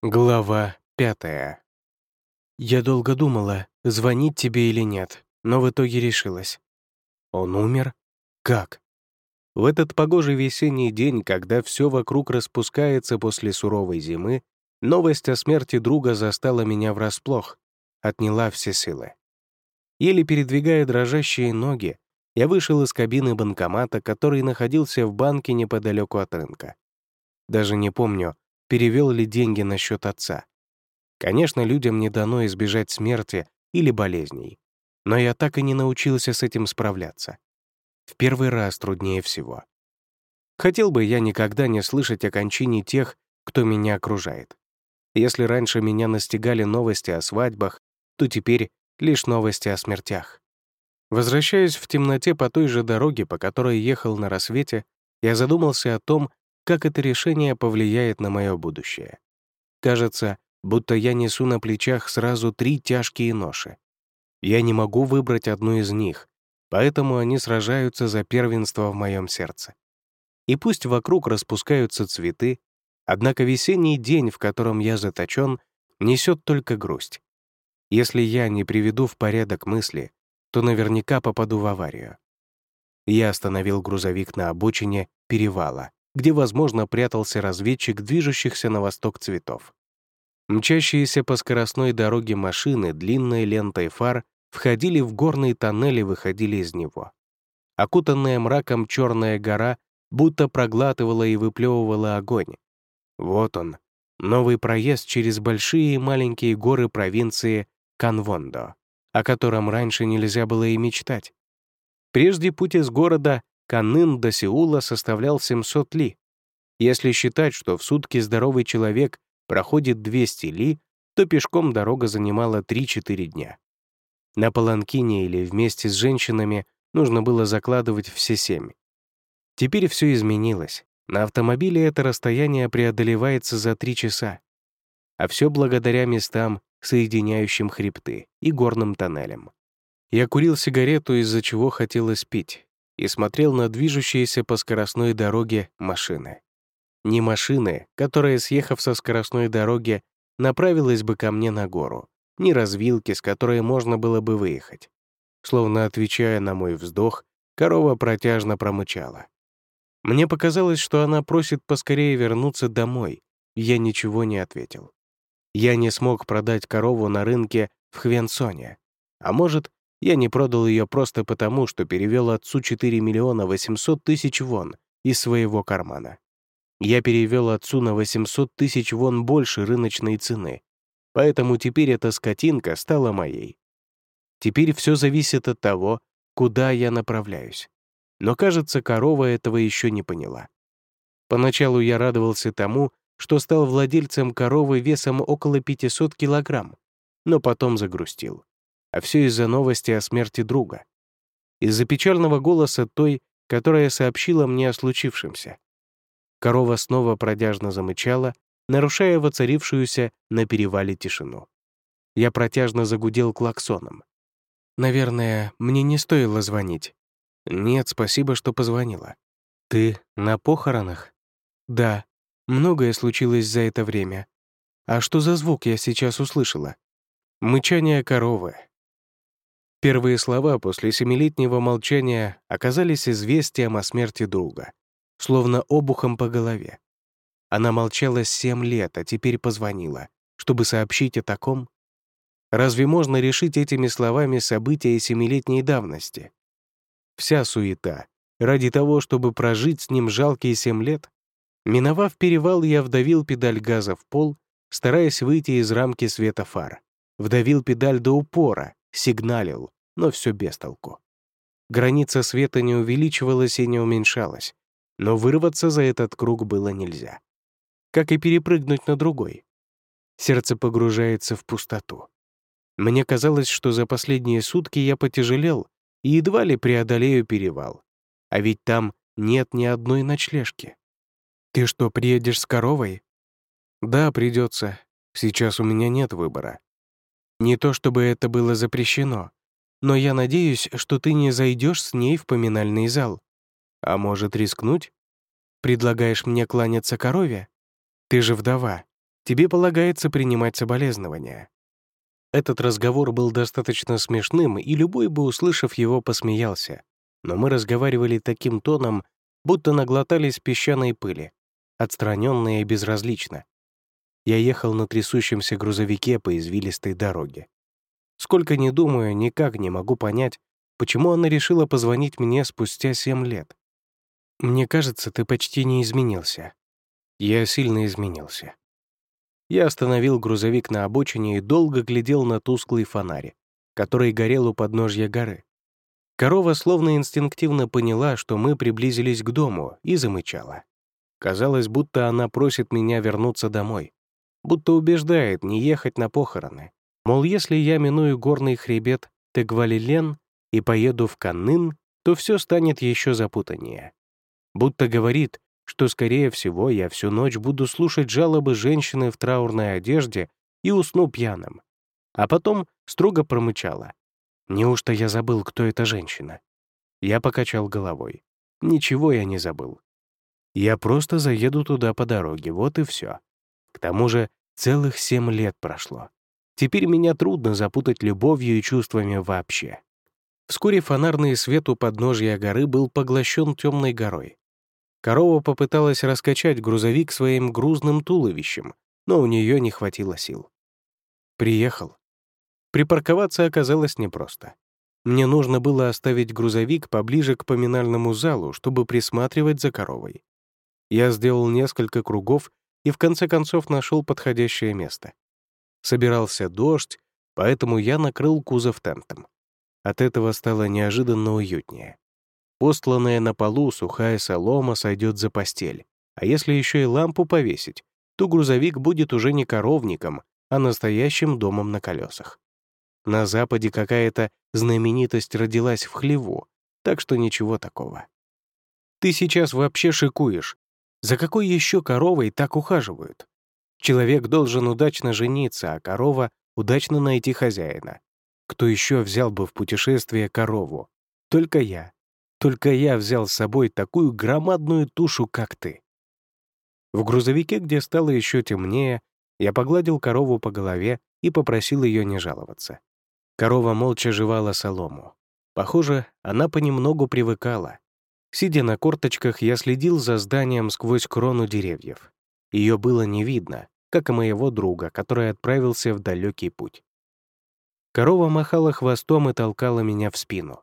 Глава пятая. Я долго думала, звонить тебе или нет, но в итоге решилась. Он умер? Как? В этот погожий весенний день, когда все вокруг распускается после суровой зимы, новость о смерти друга застала меня врасплох, отняла все силы. Еле передвигая дрожащие ноги, я вышел из кабины банкомата, который находился в банке неподалеку от рынка. Даже не помню, перевел ли деньги на счет отца. Конечно, людям не дано избежать смерти или болезней, но я так и не научился с этим справляться. В первый раз труднее всего. Хотел бы я никогда не слышать о кончине тех, кто меня окружает. Если раньше меня настигали новости о свадьбах, то теперь лишь новости о смертях. Возвращаясь в темноте по той же дороге, по которой ехал на рассвете, я задумался о том, как это решение повлияет на мое будущее. Кажется, будто я несу на плечах сразу три тяжкие ноши. Я не могу выбрать одну из них, поэтому они сражаются за первенство в моем сердце. И пусть вокруг распускаются цветы, однако весенний день, в котором я заточен, несет только грусть. Если я не приведу в порядок мысли, то наверняка попаду в аварию. Я остановил грузовик на обочине перевала где, возможно, прятался разведчик движущихся на восток цветов. Мчащиеся по скоростной дороге машины длинной лентой фар входили в горный тоннель и выходили из него. Окутанная мраком черная гора будто проглатывала и выплевывала огонь. Вот он, новый проезд через большие и маленькие горы провинции Канвондо, о котором раньше нельзя было и мечтать. Прежде путь из города Каннын до Сеула составлял 700 ли. Если считать, что в сутки здоровый человек проходит 200 ли, то пешком дорога занимала 3-4 дня. На паланкине или вместе с женщинами нужно было закладывать все семь. Теперь все изменилось. На автомобиле это расстояние преодолевается за 3 часа. А все благодаря местам, соединяющим хребты и горным тоннелям. Я курил сигарету, из-за чего хотелось пить и смотрел на движущиеся по скоростной дороге машины. Не машины, которая, съехав со скоростной дороги, направилась бы ко мне на гору, ни развилки, с которой можно было бы выехать. Словно отвечая на мой вздох, корова протяжно промычала. Мне показалось, что она просит поскорее вернуться домой, я ничего не ответил. Я не смог продать корову на рынке в Хвенсоне. А может, я не продал ее просто потому, что перевел отцу 4 миллиона 800 тысяч вон из своего кармана. Я перевел отцу на 800 тысяч вон больше рыночной цены, поэтому теперь эта скотинка стала моей. Теперь все зависит от того, куда я направляюсь. Но, кажется, корова этого еще не поняла. Поначалу я радовался тому, что стал владельцем коровы весом около 500 килограмм, но потом загрустил а все из-за новости о смерти друга. Из-за печального голоса той, которая сообщила мне о случившемся. Корова снова продяжно замычала, нарушая воцарившуюся на перевале тишину. Я протяжно загудел клаксоном. «Наверное, мне не стоило звонить». «Нет, спасибо, что позвонила». «Ты на похоронах?» «Да, многое случилось за это время. А что за звук я сейчас услышала?» «Мычание коровы, Первые слова после семилетнего молчания оказались известием о смерти друга, словно обухом по голове. Она молчала семь лет, а теперь позвонила, чтобы сообщить о таком. Разве можно решить этими словами события семилетней давности? Вся суета ради того, чтобы прожить с ним жалкие семь лет? Миновав перевал, я вдавил педаль газа в пол, стараясь выйти из рамки света фар. Вдавил педаль до упора, сигналил, но все без толку. Граница света не увеличивалась и не уменьшалась, но вырваться за этот круг было нельзя. Как и перепрыгнуть на другой. Сердце погружается в пустоту. Мне казалось, что за последние сутки я потяжелел и едва ли преодолею перевал. А ведь там нет ни одной ночлежки. «Ты что, приедешь с коровой?» «Да, придется. Сейчас у меня нет выбора. Не то чтобы это было запрещено, но я надеюсь, что ты не зайдешь с ней в поминальный зал. А может, рискнуть? Предлагаешь мне кланяться корове? Ты же вдова. тебе полагается принимать соболезнования». Этот разговор был достаточно смешным, и любой бы, услышав его, посмеялся. Но мы разговаривали таким тоном, будто наглотались песчаной пыли, отстраненно и безразлично. Я ехал на трясущемся грузовике по извилистой дороге. Сколько ни думаю, никак не могу понять, почему она решила позвонить мне спустя семь лет. Мне кажется, ты почти не изменился. Я сильно изменился. Я остановил грузовик на обочине и долго глядел на тусклый фонарь, который горел у подножья горы. Корова словно инстинктивно поняла, что мы приблизились к дому, и замычала. Казалось, будто она просит меня вернуться домой будто убеждает не ехать на похороны. Мол, если я миную горный хребет Тегвалилен и поеду в Каннын, то все станет еще запутаннее. Будто говорит, что, скорее всего, я всю ночь буду слушать жалобы женщины в траурной одежде и усну пьяным. А потом строго промычала. Неужто я забыл, кто эта женщина? Я покачал головой. Ничего я не забыл. Я просто заеду туда по дороге, вот и все. К тому же целых семь лет прошло. Теперь меня трудно запутать любовью и чувствами вообще. Вскоре фонарный свет у подножья горы был поглощен темной горой. Корова попыталась раскачать грузовик своим грузным туловищем, но у нее не хватило сил. Приехал. Припарковаться оказалось непросто. Мне нужно было оставить грузовик поближе к поминальному залу, чтобы присматривать за коровой. Я сделал несколько кругов и в конце концов нашел подходящее место. Собирался дождь, поэтому я накрыл кузов тентом. От этого стало неожиданно уютнее. Постланная на полу сухая солома сойдет за постель, а если еще и лампу повесить, то грузовик будет уже не коровником, а настоящим домом на колесах. На Западе какая-то знаменитость родилась в хлеву, так что ничего такого. «Ты сейчас вообще шикуешь», за какой еще коровой так ухаживают? Человек должен удачно жениться, а корова — удачно найти хозяина. Кто еще взял бы в путешествие корову? Только я. Только я взял с собой такую громадную тушу, как ты. В грузовике, где стало еще темнее, я погладил корову по голове и попросил ее не жаловаться. Корова молча жевала солому. Похоже, она понемногу привыкала. Сидя на корточках, я следил за зданием сквозь крону деревьев. Ее было не видно, как и моего друга, который отправился в далекий путь. Корова махала хвостом и толкала меня в спину.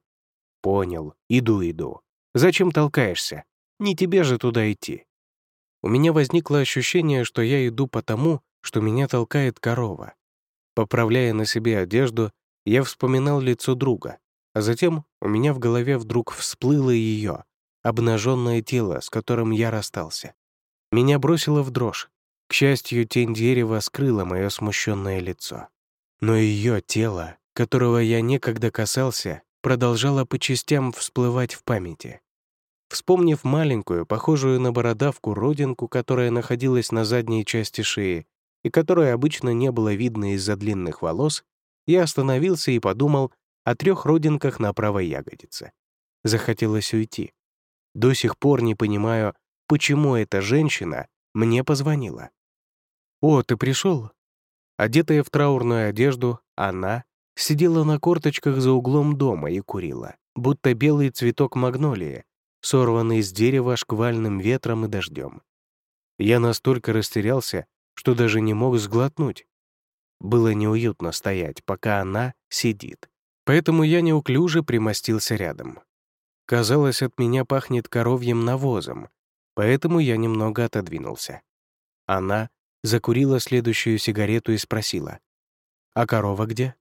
«Понял, иду-иду. Зачем толкаешься? Не тебе же туда идти». У меня возникло ощущение, что я иду потому, что меня толкает корова. Поправляя на себе одежду, я вспоминал лицо друга, а затем у меня в голове вдруг всплыло ее, обнаженное тело, с которым я расстался. Меня бросило в дрожь. К счастью, тень дерева скрыла мое смущенное лицо. Но ее тело, которого я некогда касался, продолжало по частям всплывать в памяти. Вспомнив маленькую, похожую на бородавку родинку, которая находилась на задней части шеи и которой обычно не было видно из-за длинных волос, я остановился и подумал о трех родинках на правой ягодице. Захотелось уйти. До сих пор не понимаю, почему эта женщина мне позвонила. «О, ты пришел?» Одетая в траурную одежду, она сидела на корточках за углом дома и курила, будто белый цветок магнолии, сорванный с дерева шквальным ветром и дождем. Я настолько растерялся, что даже не мог сглотнуть. Было неуютно стоять, пока она сидит. Поэтому я неуклюже примостился рядом. Казалось, от меня пахнет коровьим навозом, поэтому я немного отодвинулся. Она закурила следующую сигарету и спросила, «А корова где?»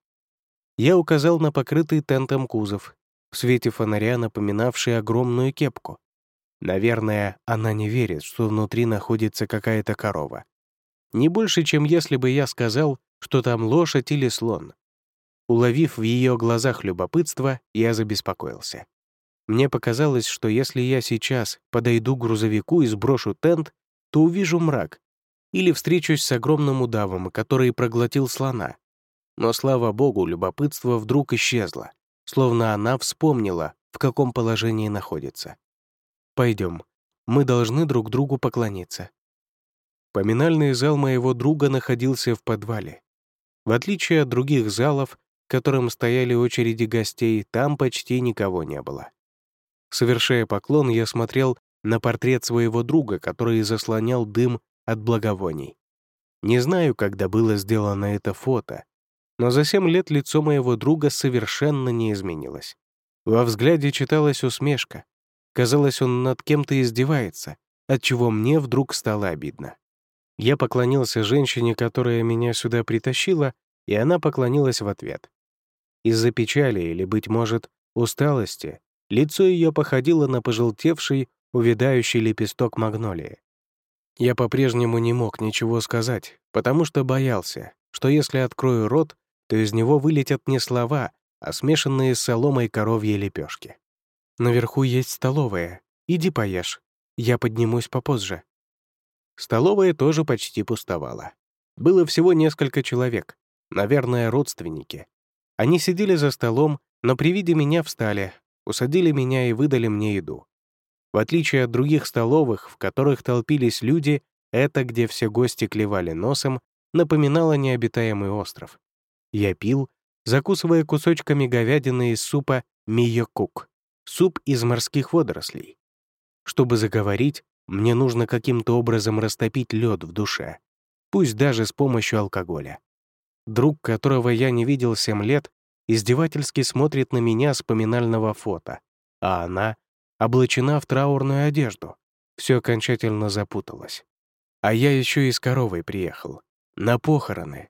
Я указал на покрытый тентом кузов, в свете фонаря напоминавший огромную кепку. Наверное, она не верит, что внутри находится какая-то корова. Не больше, чем если бы я сказал, что там лошадь или слон. Уловив в ее глазах любопытство, я забеспокоился. Мне показалось, что если я сейчас подойду к грузовику и сброшу тент, то увижу мрак или встречусь с огромным удавом, который проглотил слона. Но, слава богу, любопытство вдруг исчезло, словно она вспомнила, в каком положении находится. «Пойдем, мы должны друг другу поклониться». поминальный зал моего друга находился в подвале. В отличие от других залов, к которым стояли очереди гостей, там почти никого не было. Совершая поклон, я смотрел на портрет своего друга, который заслонял дым от благовоний. Не знаю, когда было сделано это фото, но за семь лет лицо моего друга совершенно не изменилось. Во взгляде читалась усмешка. Казалось, он над кем-то издевается, отчего мне вдруг стало обидно. Я поклонился женщине, которая меня сюда притащила, и она поклонилась в ответ. Из-за печали или, быть может, усталости лицо ее походило на пожелтевший, увядающий лепесток магнолии. Я по-прежнему не мог ничего сказать, потому что боялся, что если открою рот, то из него вылетят не слова, а смешанные с соломой коровьи лепешки. «Наверху есть столовая. Иди поешь. Я поднимусь попозже». Столовая тоже почти пустовала. Было всего несколько человек, наверное, родственники. Они сидели за столом, но при виде меня встали, усадили меня и выдали мне еду. В отличие от других столовых, в которых толпились люди, это, где все гости клевали носом, напоминало необитаемый остров. Я пил, закусывая кусочками говядины из супа миёкук, суп из морских водорослей. Чтобы заговорить, мне нужно каким-то образом растопить лед в душе, пусть даже с помощью алкоголя. Друг, которого я не видел семь лет, издевательски смотрит на меня с поминального фото, а она облачена в траурную одежду. Все окончательно запуталось. А я еще и с коровой приехал. На похороны.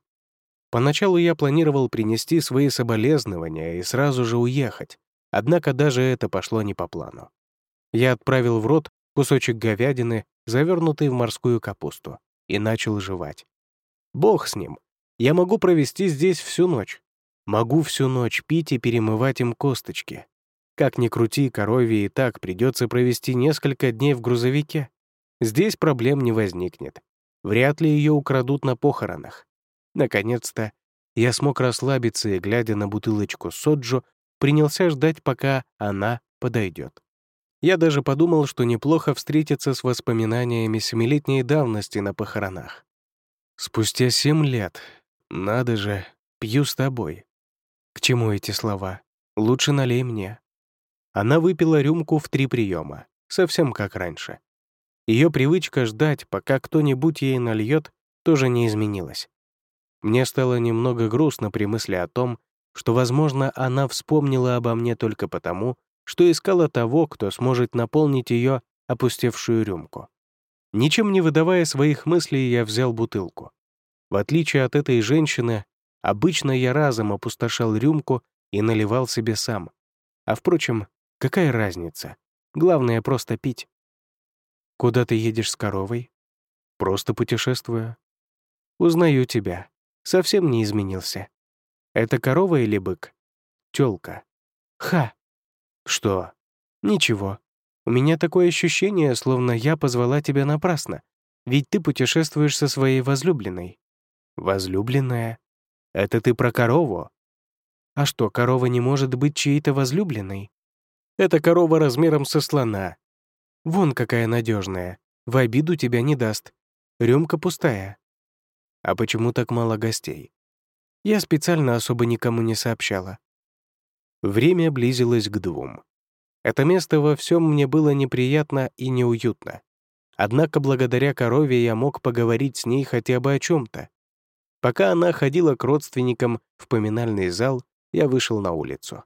Поначалу я планировал принести свои соболезнования и сразу же уехать, однако даже это пошло не по плану. Я отправил в рот кусочек говядины, завернутый в морскую капусту, и начал жевать. Бог с ним. Я могу провести здесь всю ночь. Могу всю ночь пить и перемывать им косточки. Как ни крути, корове и так придется провести несколько дней в грузовике. Здесь проблем не возникнет. Вряд ли ее украдут на похоронах. Наконец-то я смог расслабиться и, глядя на бутылочку соджу, принялся ждать, пока она подойдет. Я даже подумал, что неплохо встретиться с воспоминаниями семилетней давности на похоронах. Спустя семь лет. Надо же, пью с тобой. К чему эти слова? Лучше налей мне. Она выпила рюмку в три приема, совсем как раньше. Ее привычка ждать, пока кто-нибудь ей нальет, тоже не изменилась. Мне стало немного грустно при мысли о том, что, возможно, она вспомнила обо мне только потому, что искала того, кто сможет наполнить ее опустевшую рюмку. Ничем не выдавая своих мыслей, я взял бутылку. В отличие от этой женщины, обычно я разом опустошал рюмку и наливал себе сам. А впрочем, какая разница? Главное — просто пить. «Куда ты едешь с коровой?» «Просто путешествую». «Узнаю тебя. Совсем не изменился. Это корова или бык?» «Тёлка». «Ха!» «Что?» «Ничего. У меня такое ощущение, словно я позвала тебя напрасно. Ведь ты путешествуешь со своей возлюбленной». «Возлюбленная? Это ты про корову?» «А что, корова не может быть чьей-то возлюбленной?» «Это корова размером со слона. Вон какая надежная. В обиду тебя не даст. Рюмка пустая». «А почему так мало гостей?» Я специально особо никому не сообщала. Время близилось к двум. Это место во всем мне было неприятно и неуютно. Однако благодаря корове я мог поговорить с ней хотя бы о чем-то. Пока она ходила к родственникам в поминальный зал, я вышел на улицу.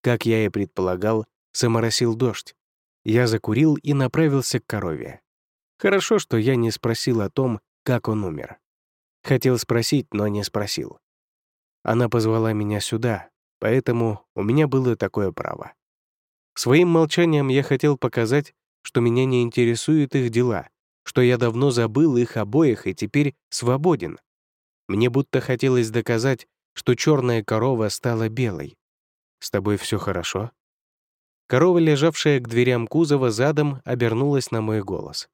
Как я и предполагал, заморосил дождь. Я закурил и направился к корове. Хорошо, что я не спросил о том, как он умер. Хотел спросить, но не спросил. Она позвала меня сюда, Поэтому у меня было такое право. Своим молчанием я хотел показать, что меня не интересуют их дела, что я давно забыл их обоих и теперь свободен. Мне будто хотелось доказать, что черная корова стала белой. «С тобой все хорошо?» Корова, лежавшая к дверям кузова задом, обернулась на мой голос.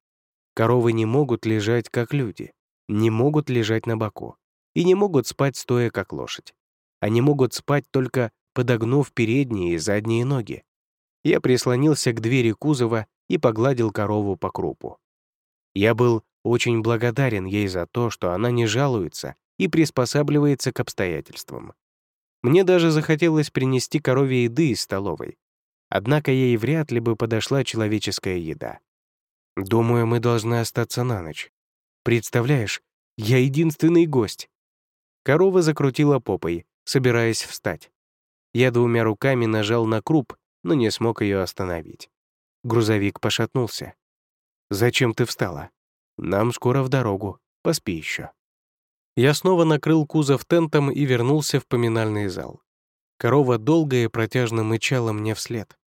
Коровы не могут лежать, как люди, не могут лежать на боку и не могут спать, стоя, как лошадь. Они могут спать только подогнув передние и задние ноги. Я прислонился к двери кузова и погладил корову по крупу. Я был очень благодарен ей за то, что она не жалуется и приспосабливается к обстоятельствам. Мне даже захотелось принести корове еды из столовой. Однако ей вряд ли бы подошла человеческая еда. Думаю, мы должны остаться на ночь. Представляешь, я единственный гость. Корова закрутила попой, собираясь встать. Я двумя руками нажал на круп, но не смог ее остановить. Грузовик пошатнулся. «Зачем ты встала? Нам скоро в дорогу. Поспи еще». Я снова накрыл кузов тентом и вернулся в поминальный зал. Корова долго и протяжно мычала мне вслед.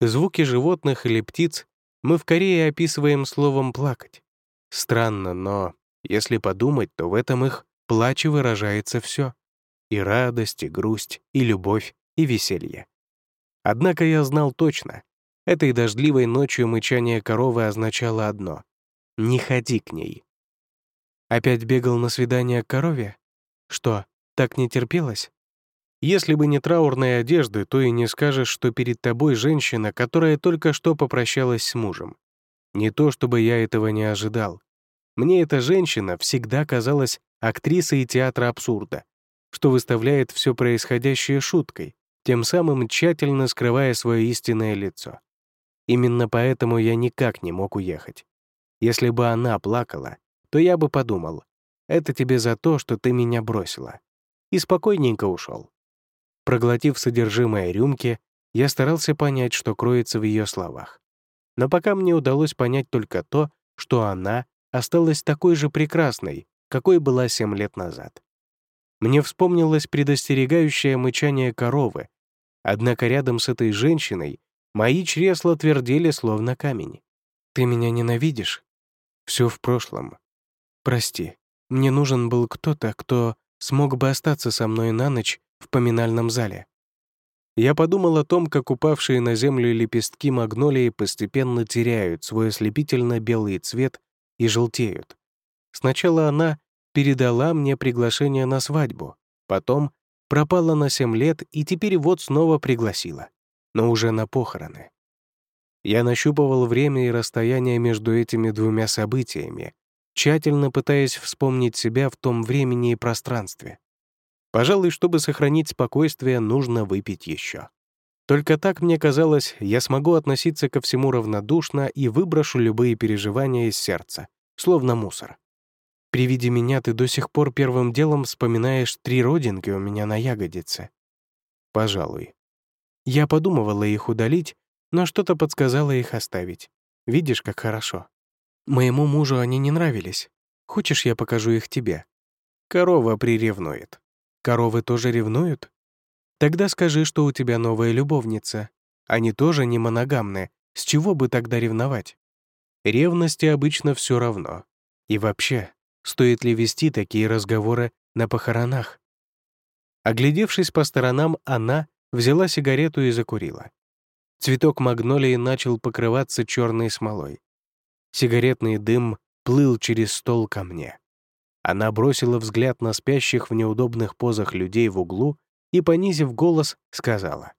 Звуки животных или птиц мы в Корее описываем словом «плакать». Странно, но если подумать, то в этом их плаче выражается все. И радость, и грусть, и любовь, и веселье. Однако я знал точно, этой дождливой ночью мычание коровы означало одно — «не ходи к ней». Опять бегал на свидание к корове? Что, так не терпелось? Если бы не траурные одежды, то и не скажешь, что перед тобой женщина, которая только что попрощалась с мужем. Не то чтобы я этого не ожидал. Мне эта женщина всегда казалась актрисой театра абсурда, что выставляет все происходящее шуткой, тем самым тщательно скрывая свое истинное лицо. Именно поэтому я никак не мог уехать. Если бы она плакала, то я бы подумал, это тебе за то, что ты меня бросила. И спокойненько ушел. Проглотив содержимое рюмки, я старался понять, что кроется в ее словах. Но пока мне удалось понять только то, что она осталась такой же прекрасной, какой была семь лет назад. Мне вспомнилось предостерегающее мычание коровы, однако рядом с этой женщиной мои чресла твердели, словно камень. «Ты меня ненавидишь? Все в прошлом. Прости, мне нужен был кто-то, кто смог бы остаться со мной на ночь в поминальном зале. Я подумал о том, как упавшие на землю лепестки магнолии постепенно теряют свой ослепительно белый цвет и желтеют. Сначала она передала мне приглашение на свадьбу, потом пропала на семь лет и теперь вот снова пригласила, но уже на похороны. Я нащупывал время и расстояние между этими двумя событиями, тщательно пытаясь вспомнить себя в том времени и пространстве. Пожалуй, чтобы сохранить спокойствие, нужно выпить еще. Только так, мне казалось, я смогу относиться ко всему равнодушно и выброшу любые переживания из сердца, словно мусор. При виде меня ты до сих пор первым делом вспоминаешь три родинки у меня на ягодице. Пожалуй. Я подумывала их удалить, но что-то подсказало их оставить. Видишь, как хорошо. Моему мужу они не нравились. Хочешь, я покажу их тебе? Корова приревнует. Коровы тоже ревнуют? Тогда скажи, что у тебя новая любовница. Они тоже не моногамны. С чего бы тогда ревновать? Ревности обычно все равно. И вообще, стоит ли вести такие разговоры на похоронах? Оглядевшись по сторонам, она взяла сигарету и закурила. Цветок магнолии начал покрываться черной смолой. Сигаретный дым плыл через стол ко мне. Она бросила взгляд на спящих в неудобных позах людей в углу и, понизив голос, сказала.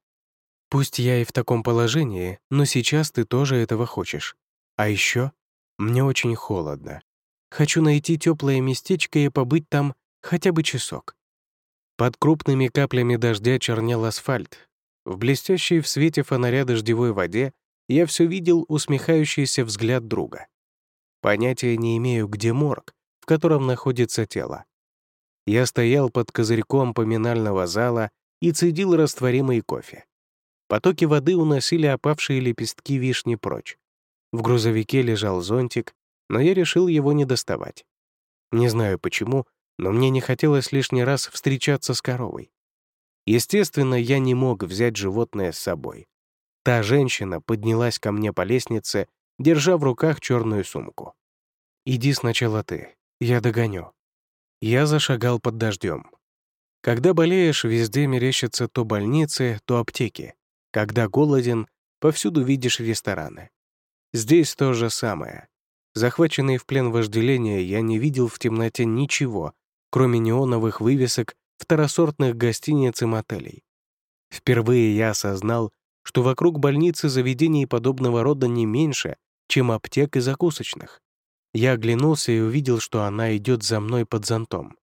«Пусть я и в таком положении, но сейчас ты тоже этого хочешь. А еще мне очень холодно. Хочу найти теплое местечко и побыть там хотя бы часок». Под крупными каплями дождя чернел асфальт. В блестящей в свете фонаря дождевой воде я все видел усмехающийся взгляд друга. Понятия не имею, где морг, в котором находится тело. Я стоял под козырьком поминального зала и цедил растворимый кофе. Потоки воды уносили опавшие лепестки вишни прочь. В грузовике лежал зонтик, но я решил его не доставать. Не знаю почему, но мне не хотелось лишний раз встречаться с коровой. Естественно, я не мог взять животное с собой. Та женщина поднялась ко мне по лестнице, держа в руках черную сумку. «Иди сначала ты, я догоню». Я зашагал под дождем. Когда болеешь, везде мерещатся то больницы, то аптеки. Когда голоден, повсюду видишь рестораны. Здесь то же самое. Захваченный в плен вожделения, я не видел в темноте ничего, кроме неоновых вывесок второсортных гостиниц и мотелей. Впервые я осознал, что вокруг больницы заведений подобного рода не меньше, чем аптек и закусочных. Я оглянулся и увидел, что она идет за мной под зонтом.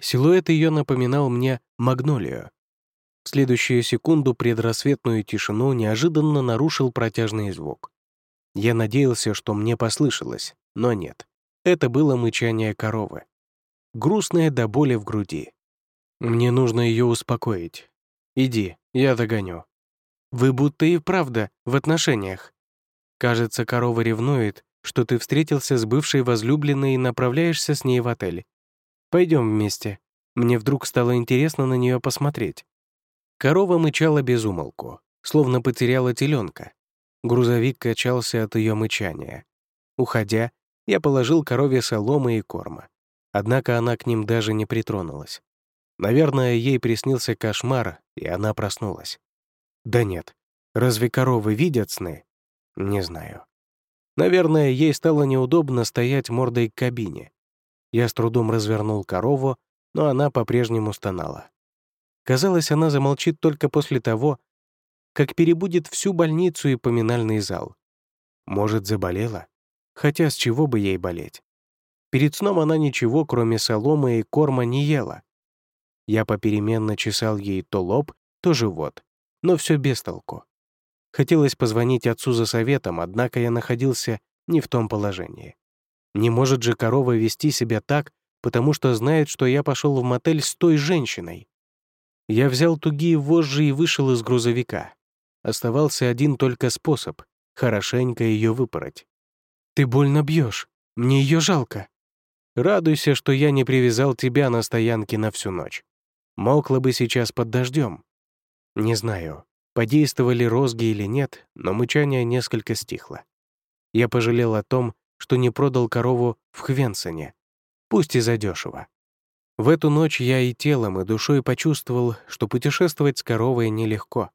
Силуэт ее напоминал мне магнолию. В следующую секунду предрассветную тишину неожиданно нарушил протяжный звук. Я надеялся, что мне послышалось, но нет. Это было мычание коровы. Грустное до боли в груди. Мне нужно ее успокоить. Иди, я догоню. Вы будто и правда в отношениях. Кажется, корова ревнует, что ты встретился с бывшей возлюбленной и направляешься с ней в отель. Пойдем вместе. Мне вдруг стало интересно на нее посмотреть. Корова мычала без умолку, словно потеряла теленка. Грузовик качался от ее мычания. Уходя, я положил корове соломы и корма. Однако она к ним даже не притронулась. Наверное, ей приснился кошмар, и она проснулась. Да нет, разве коровы видят сны? Не знаю. Наверное, ей стало неудобно стоять мордой к кабине. Я с трудом развернул корову, но она по-прежнему стонала. Казалось, она замолчит только после того, как перебудет всю больницу и поминальный зал. Может, заболела? Хотя с чего бы ей болеть? Перед сном она ничего, кроме соломы и корма, не ела. Я попеременно чесал ей то лоб, то живот, но все без толку. Хотелось позвонить отцу за советом, однако я находился не в том положении. Не может же корова вести себя так, потому что знает, что я пошел в мотель с той женщиной. Я взял тугие вожжи и вышел из грузовика. Оставался один только способ — хорошенько ее выпороть. «Ты больно бьешь. Мне ее жалко». «Радуйся, что я не привязал тебя на стоянке на всю ночь. Мокла бы сейчас под дождем. Не знаю, Подействовали розги или нет, но мычание несколько стихло. Я пожалел о том, что не продал корову в Хвенсоне, пусть и задешево. В эту ночь я и телом, и душой почувствовал, что путешествовать с коровой нелегко.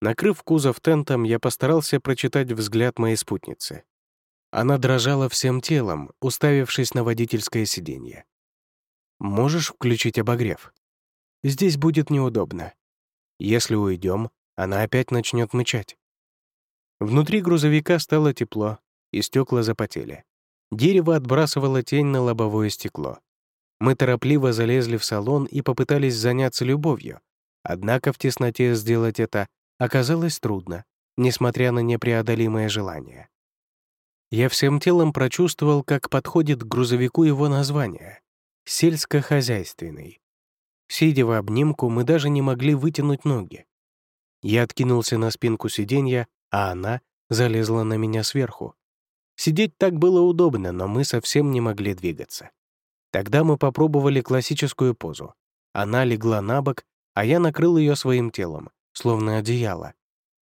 Накрыв кузов тентом, я постарался прочитать взгляд моей спутницы. Она дрожала всем телом, уставившись на водительское сиденье. «Можешь включить обогрев? Здесь будет неудобно. Если уйдем, она опять начнет мычать. Внутри грузовика стало тепло, и стекла запотели. Дерево отбрасывало тень на лобовое стекло. Мы торопливо залезли в салон и попытались заняться любовью. Однако в тесноте сделать это оказалось трудно, несмотря на непреодолимое желание. Я всем телом прочувствовал, как подходит к грузовику его название — сельскохозяйственный. Сидя в обнимку, мы даже не могли вытянуть ноги. Я откинулся на спинку сиденья, а она залезла на меня сверху. Сидеть так было удобно, но мы совсем не могли двигаться. Тогда мы попробовали классическую позу. Она легла на бок, а я накрыл ее своим телом, словно одеяло.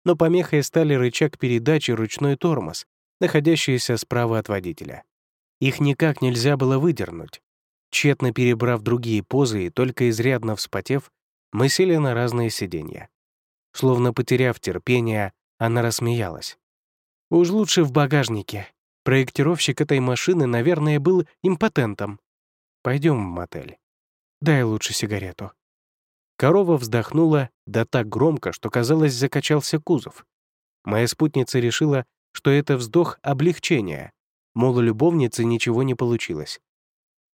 Но помехой стали рычаг передачи ручной тормоз, находящийся справа от водителя. Их никак нельзя было выдернуть. Тщетно перебрав другие позы и только изрядно вспотев, мы сели на разные сиденья. Словно потеряв терпение, она рассмеялась. «Уж лучше в багажнике. Проектировщик этой машины, наверное, был импотентом. Пойдем в мотель. Дай лучше сигарету». Корова вздохнула, да так громко, что, казалось, закачался кузов. Моя спутница решила, что это вздох облегчения, мол, у любовницы ничего не получилось.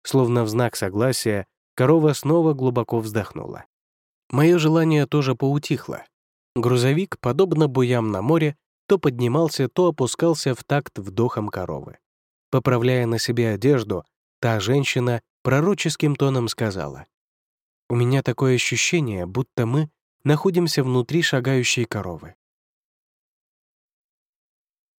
Словно в знак согласия, корова снова глубоко вздохнула. Мое желание тоже поутихло, Грузовик, подобно буям на море, то поднимался, то опускался в такт вдохом коровы. Поправляя на себе одежду, та женщина пророческим тоном сказала, «У меня такое ощущение, будто мы находимся внутри шагающей коровы.